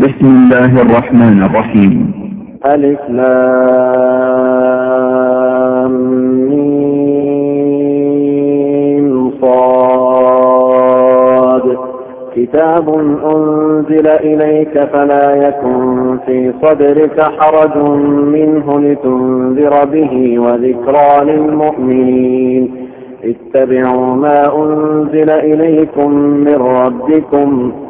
بسم الله الرحمن الرحيم. ألف لام صاد. كتاب أنزل إليك فلا يكن في صدرك حرج منه لتنذر به وذكرى للمؤمنين. اتبعوا ما أنزل إليكم من ربكم.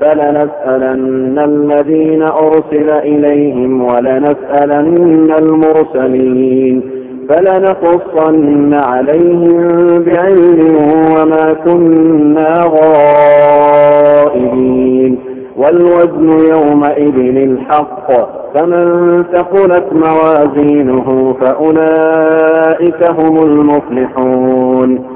فلنسألن الذين أرسل إليهم ولنسألن المرسلين فلنقصن عليهم بعلم وما كنا غائبين والوزن يومئذ الحق فمن ثقلت موازينه فأولئك هم المفلحون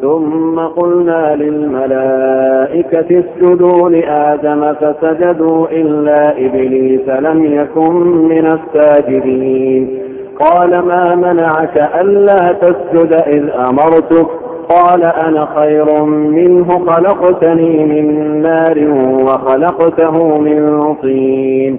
ثم قلنا للملائكة اسجدوا لآدم فسجدوا إلا إبليس لم يكن من الساجدين. قال ما منعك ألا تسجد إذ أمرتك؟ قال أنا خير منه خلقتني من نار وخلقته من طين.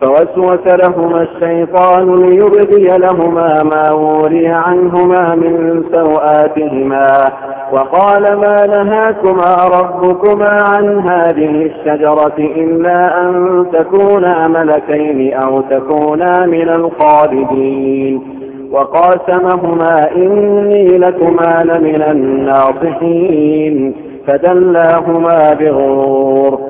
فوسوس لهما الشيطان ليبدي لهما ما وري عنهما من سوآتهما وقال ما نهاكما ربكما عن هذه الشجرة إلا أن تكونا ملكين أو تكونا من الخالدين وقاسمهما إني لكما لمن الناصحين فدلاهما بغرور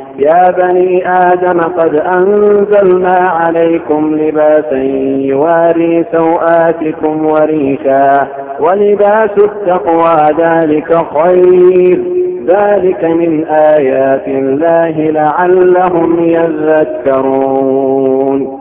يا بني آدم قد أنزلنا عليكم لباسا يواري سوآتكم وريشا ولباس التقوى ذلك خير. ذلك من آيات الله لعلهم يذكرون.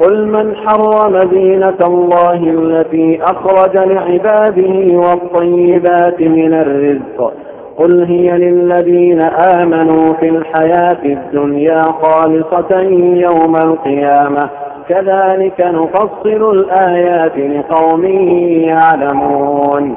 قل من حرم زينة الله التي أخرج لعباده والطيبات من الرزق قل هي للذين آمنوا في الحياة الدنيا خالصة يوم القيامة كذلك نفصل الآيات لقوم يعلمون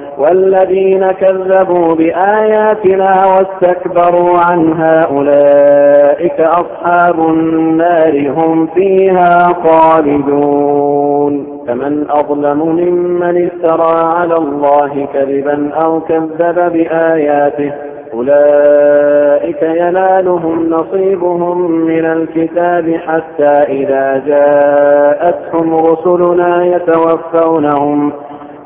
والذين كذبوا بآياتنا واستكبروا عنها أولئك أصحاب النار هم فيها خالدون. فمن أظلم ممن افترى على الله كذبا أو كذب بآياته أولئك ينالهم نصيبهم من الكتاب حتى إذا جاءتهم رسلنا يتوفونهم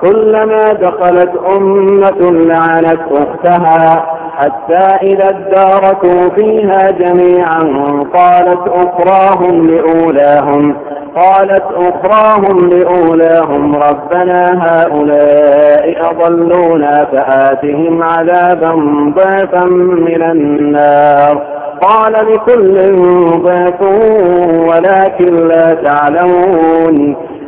كلما دخلت أمة لعنت أختها حتى إذا اداركوا فيها جميعا قالت أخراهم لأولاهم قالت أخراهم لأولاهم ربنا هؤلاء أضلونا فآتهم عذابا ضعفا من النار. قال لكل ضعف ولكن لا تعلمون.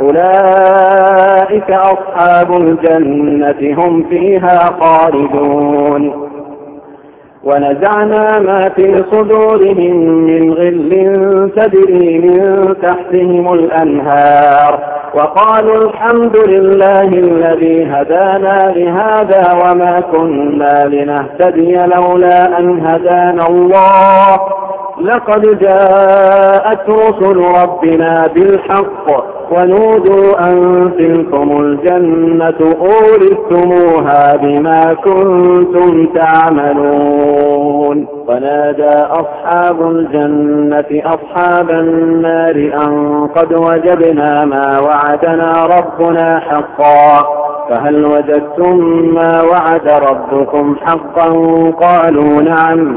أولئك أصحاب الجنة هم فيها خالدون. ونزعنا ما في صدورهم من غل تجري من تحتهم الأنهار. وقالوا الحمد لله الذي هدانا لهذا وما كنا لنهتدي لولا أن هدانا الله. لقد جاءت رسل ربنا بالحق ونودوا أن تلكم الجنة أورثتموها بما كنتم تعملون. ونادى أصحاب الجنة أصحاب النار أن قد وجدنا ما وعدنا ربنا حقا. فهل وجدتم ما وعد ربكم حقا؟ قالوا نعم.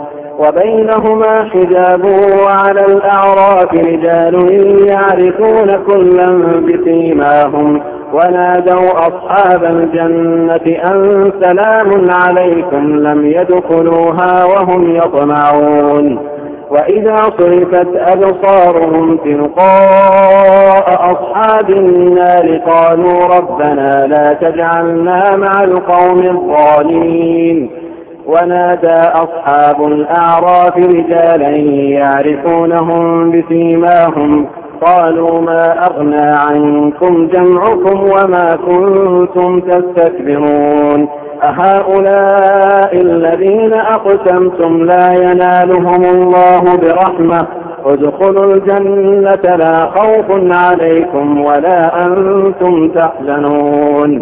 وبينهما حجاب وعلى الأعراف رجال يعرفون كلا بسيماهم. ونادوا أصحاب الجنة أن سلام عليكم لم يدخلوها وهم يطمعون. وإذا صرفت أبصارهم تلقاء أصحاب النار قالوا ربنا لا تجعلنا مع القوم الظالمين. ونادى أصحاب الأعراف رجالا يعرفونهم بسيماهم. قالوا ما أغنى عنكم جمعكم وما كنتم تستكبرون. أهؤلاء الذين أقسمتم لا ينالهم الله برحمة. ادخلوا الجنة لا خوف عليكم ولا أنتم تحزنون.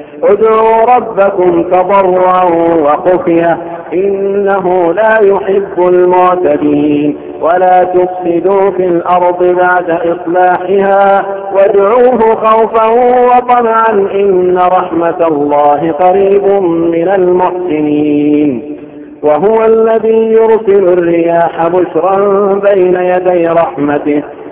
ادعوا ربكم تضرعا وخفية إنه لا يحب المعتدين. ولا تفسدوا في الأرض بعد إصلاحها وادعوه خوفا وطمعا إن رحمة الله قريب من المحسنين. وهو الذي يرسل الرياح بشرا بين يدي رحمته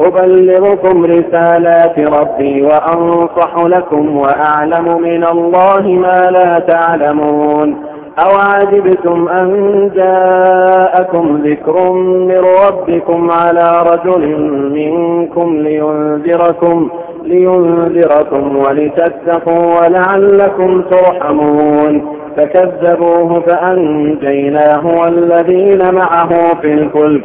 أبلغكم رسالات ربي وأنصح لكم وأعلم من الله ما لا تعلمون أوعجبتم أن جاءكم ذكر من ربكم على رجل منكم لينذركم لينذركم ولتتقوا ولعلكم ترحمون فكذبوه فأنجيناه والذين معه في الفلك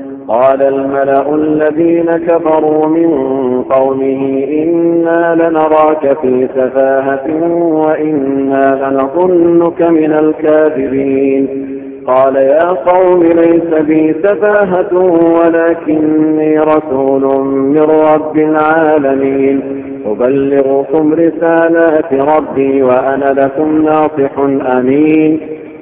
قال الملأ الذين كفروا من قومه إنا لنراك في سفاهة وإنا لنظنك من الكاذبين. قال يا قوم ليس بي سفاهة ولكني رسول من رب العالمين. أبلغكم رسالات ربي وأنا لكم ناصح أمين.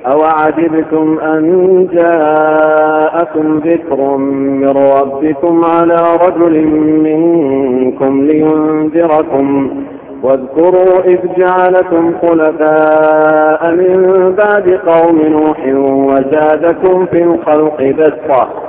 أوعجبتم أن جاءكم ذكر من ربكم على رجل منكم لينذركم واذكروا إذ جعلكم خلفاء من بعد قوم نوح وزادكم في الخلق بسطة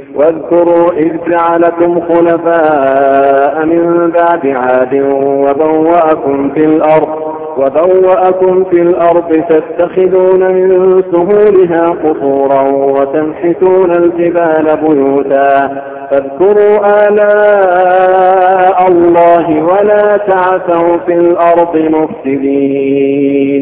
واذكروا إذ جعلكم خلفاء من بعد عاد وبوأكم في الأرض وبوأكم في الأرض تتخذون من سهولها قصورا وتنحتون الجبال بيوتا. فاذكروا آلاء الله ولا تعثوا في الأرض مفسدين.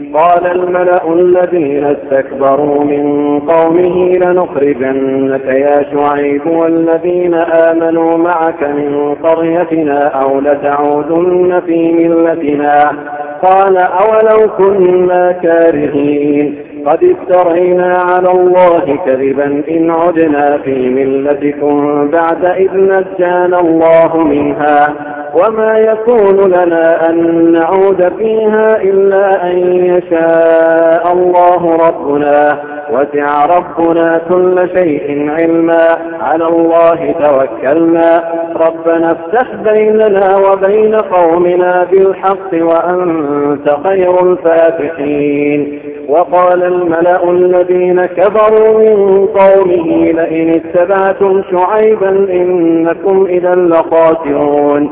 قال الملأ الذين استكبروا من قومه لنخرجنك يا شعيب والذين آمنوا معك من قريتنا أو لتعودن في ملتنا قال أولو كنا كارهين قد افترينا على الله كذبا إن عدنا في ملتكم بعد إذ نجانا الله منها وما يكون لنا أن نعود فيها إلا أن يشاء الله ربنا وسع ربنا كل شيء علما على الله توكلنا ربنا افتح بيننا وبين قومنا بالحق وأنت خير الفاتحين وقال الملأ الذين كفروا من قومه لئن اتبعتم شعيبا إنكم إذا لخاسرون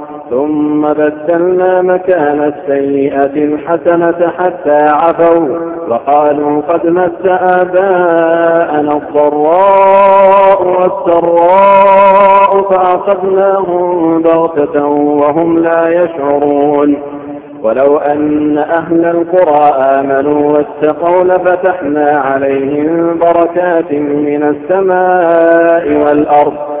ثم بدلنا مكان السيئة الحسنة حتى عفوا وقالوا قد مس آباءنا الضراء والسراء فأخذناهم بغتة وهم لا يشعرون ولو أن أهل القرى آمنوا واتقوا لفتحنا عليهم بركات من السماء والأرض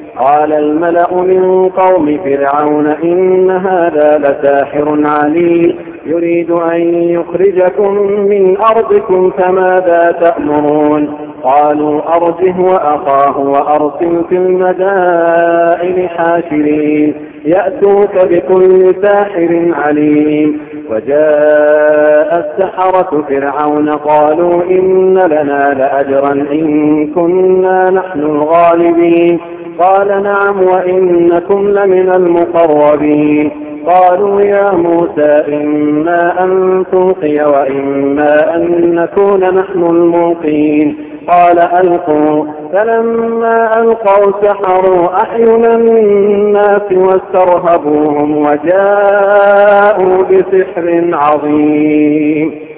قال الملأ من قوم فرعون إن هذا لساحر عليم. يريد أن يخرجكم من أرضكم فماذا تأمرون؟ قالوا أرجه وأخاه وأرسل في المدائن حاشرين. يأتوك بكل ساحر عليم. وجاء السحرة فرعون قالوا إن لنا لأجرا إن كنا نحن الغالبين. قال نعم وإنكم لمن المقربين. قالوا يا موسى إما أن تلقي وإما أن نكون نحن الملقين. قال ألقوا. فلما ألقوا سحروا أحينا الناس واسترهبوهم وجاءوا بسحر عظيم.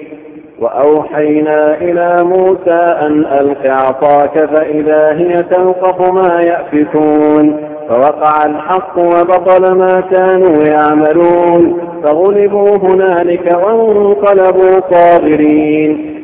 وأوحينا إلى موسى أن ألق عصاك فإذا هي تلقف ما يأفكون فوقع الحق وبطل ما كانوا يعملون فغلبوا هنالك وانقلبوا صابرين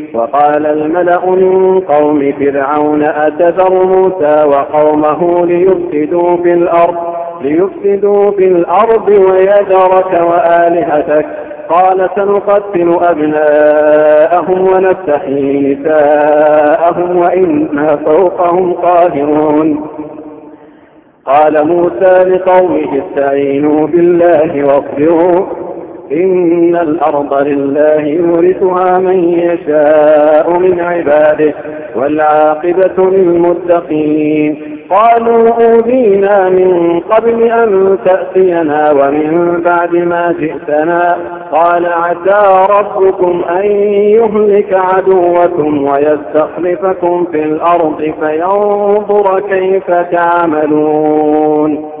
وقال الملأ من قوم فرعون أتذر موسى وقومه ليفسدوا في الأرض ليفسدوا في الأرض ويذرك وآلهتك. قال سنقتل أبناءهم ونستحيي نساءهم وإنا فوقهم قاهرون. قال موسى لقومه استعينوا بالله واصبروا. إن الأرض لله يورثها من يشاء من عباده والعاقبة للمتقين. قالوا أوذينا من قبل أن تأتينا ومن بعد ما جئتنا. قال عسى ربكم أن يهلك عدوكم ويستخلفكم في الأرض فينظر كيف تعملون.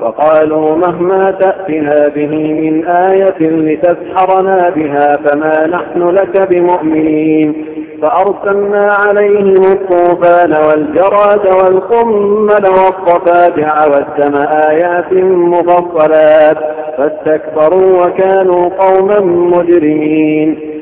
وقالوا مهما تأتنا به من آية لتسحرنا بها فما نحن لك بمؤمنين فأرسلنا عليهم الطوفان والجراد والقمل والضفادع والدم آيات مفصلات فاستكبروا وكانوا قوما مجرمين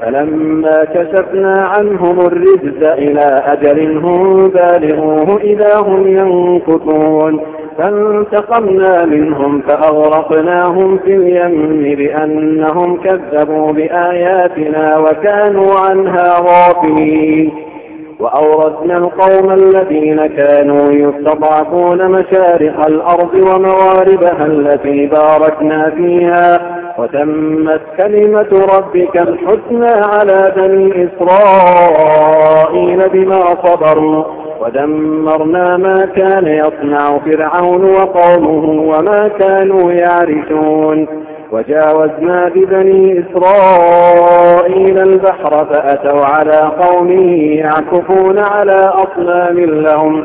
فلما كشفنا عنهم الرجز إلى أجل هم بالغوه إذا هم ينكثون. فانتقمنا منهم فأغرقناهم في اليم بأنهم كذبوا بآياتنا وكانوا عنها غافلين. وأورثنا القوم الذين كانوا يستضعفون مشارق الأرض ومغاربها التي باركنا فيها. وتمت كلمة ربك الحسنى على بني إسرائيل بما صبروا ودمرنا ما كان يصنع فرعون وقومه وما كانوا يعرشون. وجاوزنا ببني إسرائيل البحر فأتوا على قوم يعكفون على أصنام لهم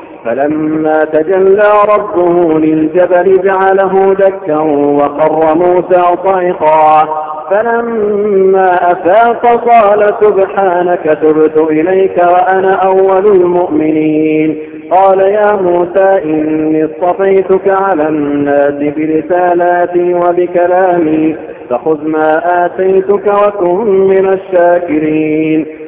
فلما تجلى ربه للجبل جعله دكا وقر موسى صعقا فلما أفاق قال سبحانك تبت إليك وأنا أول المؤمنين. قال يا موسى إني اصطفيتك على الناس برسالاتي وبكلامي فخذ ما آتيتك وكن من الشاكرين.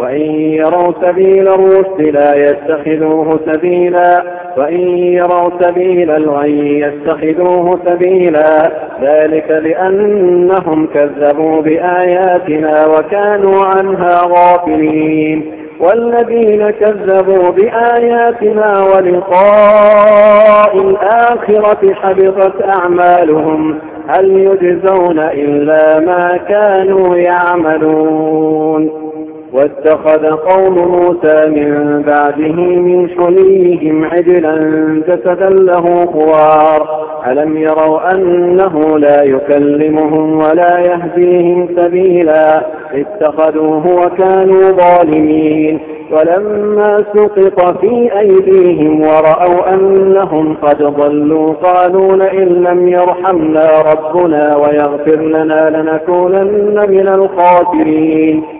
وإن يروا سبيل الرشد لا يتخذوه سبيلا. وإن يروا سبيل الغي يتخذوه سبيلا. ذلك لأنهم كذبوا بآياتنا وكانوا عنها غافلين. والذين كذبوا بآياتنا ولقاء الآخرة حبطت أعمالهم. هل يجزون إلا ما كانوا يعملون؟ واتخذ قوم موسى من بعده من حليهم عجلا جسدا له خوار. ألم يروا أنه لا يكلمهم ولا يهديهم سبيلا؟ اتخذوه وكانوا ظالمين. ولما سقط في أيديهم ورأوا أنهم قد ضلوا قالوا لئن لم يرحمنا ربنا ويغفر لنا لنكونن من الخاسرين.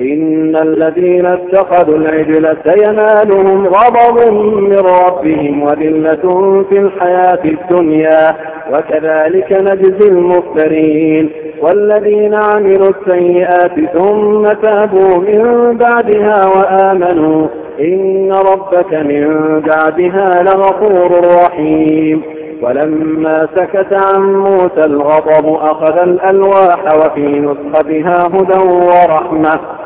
إن الذين اتخذوا العجل سينالهم غضب من ربهم وذلة في الحياة الدنيا وكذلك نجزي المفترين. والذين عملوا السيئات ثم تابوا من بعدها وآمنوا إن ربك من بعدها لغفور رحيم. ولما سكت عن موسى الغضب أخذ الألواح وفي نسختها هدى ورحمة.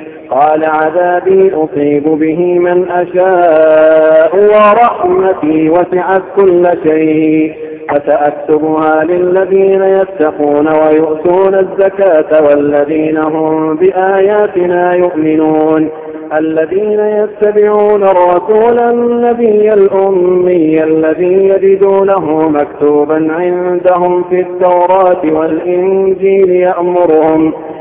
قال عذابي أصيب به من أشاء ورحمتي وسعت كل شيء. فسأكتبها للذين يتقون ويؤتون الزكاة والذين هم بآياتنا يؤمنون. الذين يتبعون الرسول النبي الأمي الذي يجدونه مكتوبا عندهم في التوراة والإنجيل يأمرهم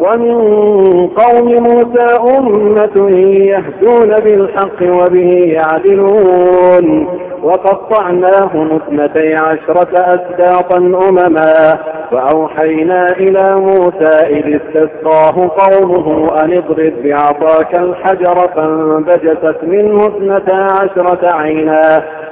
ومن قوم موسى أمة يهدون بالحق وبه يعدلون. وقطعناهم اثنتي عشرة أسباطا أمما. وأوحينا إلى موسى إذ استسقاه قومه أن اضرب بعصاك الحجر فانبجست منه اثنتا عشرة عينا.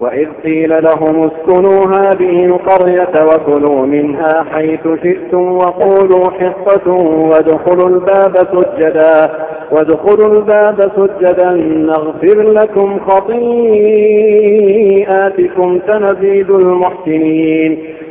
وإذ قيل لهم اسكنوا هذه القرية وكلوا منها حيث شئتم وقولوا حصة وادخلوا الباب سجدا وادخلوا الباب سجدا نغفر لكم خطيئاتكم سنزيد المحسنين.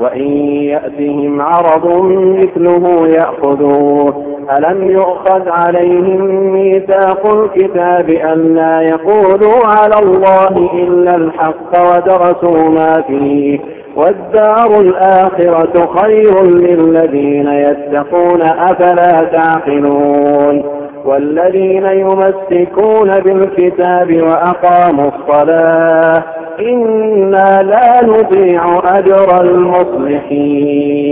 وإن يأتهم عرض مثله يأخذوه. ألم يؤخذ عليهم ميثاق الكتاب أن لا يقولوا على الله إلا الحق ودرسوا ما فيه؟ والدار الآخرة خير للذين يتقون أفلا تعقلون؟ والذين يمسكون بالكتاب وأقاموا الصلاة إنا لا نضيع أجر المصلحين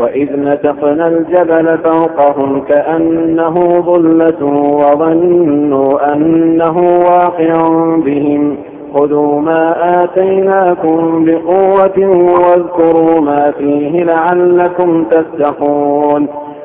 وإذ نتقنا الجبل فوقهم كأنه ظلة وظنوا أنه واقع بهم خذوا ما آتيناكم بقوة واذكروا ما فيه لعلكم تتقون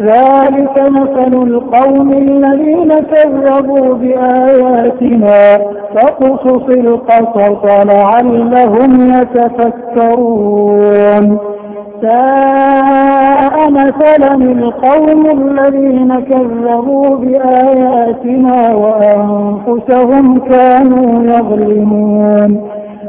ذلك مثل القوم الذين كذبوا بآياتنا فاقصص القصص لعلهم يتفكرون. ساء مثلا القوم الذين كذبوا بآياتنا وأنفسهم كانوا يظلمون.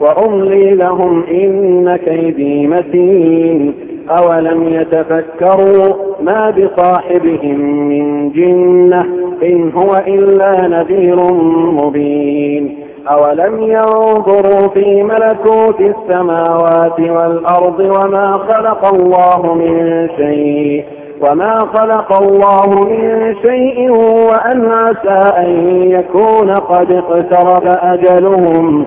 وأملي لهم إن كيدي متين. أولم يتفكروا ما بصاحبهم من جنة إن هو إلا نذير مبين. أولم ينظروا في ملكوت السماوات والأرض وما خلق الله من شيء. وما خلق الله من شيء وأن عسى أن يكون قد اقترب أجلهم.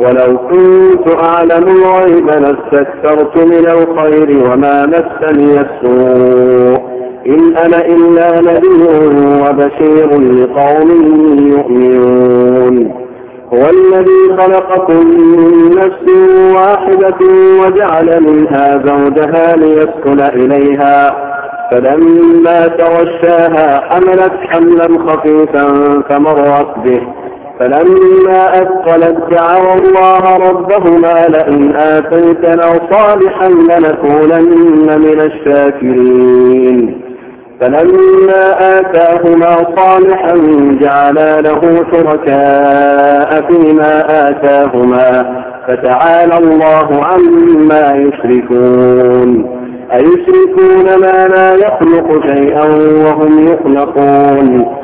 ولو كنت أعلم الغيب لاستكثرت من الخير وما مسني السوء. إن أنا إلا نذير وبشير لقوم يؤمنون. هو الذي خلقكم من نفس واحدة وجعل منها زوجها ليسكن إليها. فلما توشاها حملت حملا خفيفا فمرت به. فلما أثقلت دعوا الله ربهما لئن آتيتنا صالحا لنكونن من الشاكرين. فلما آتاهما صالحا جعلا له شركاء فيما آتاهما فتعالى الله عما يشركون. أيشركون ما لا يخلق شيئا وهم يخلقون.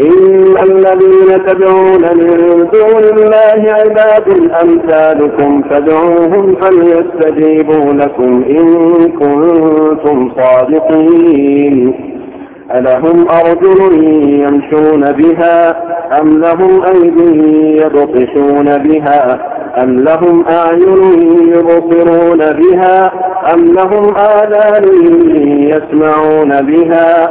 إن الذين تدعون من دون الله عباد أمثالكم فادعوهم فليستجيبوا لكم إن كنتم صادقين. ألهم أرجل يمشون بها أم لهم أيدي يبطشون بها أم لهم أعين يبصرون بها أم لهم آذان يسمعون بها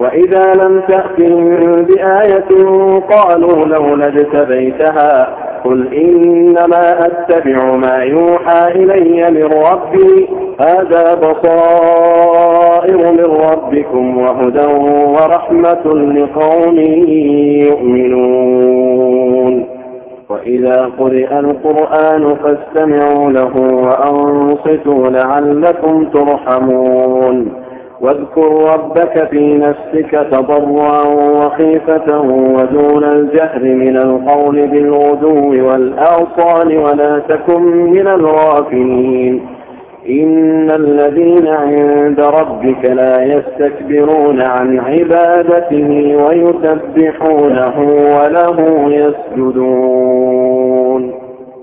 وإذا لم تأتهم بآية قالوا لولا اجتبيتها قل إنما أتبع ما يوحى إلي من ربي هذا بصائر من ربكم وهدى ورحمة لقوم يؤمنون. وإذا قرئ القرآن فاستمعوا له وأنصتوا لعلكم ترحمون. واذكر ربك في نفسك تضرعا وخيفة ودون الجهر من القول بالغدو والآصال ولا تكن من الغافلين. إن الذين عند ربك لا يستكبرون عن عبادته ويسبحونه وله يسجدون.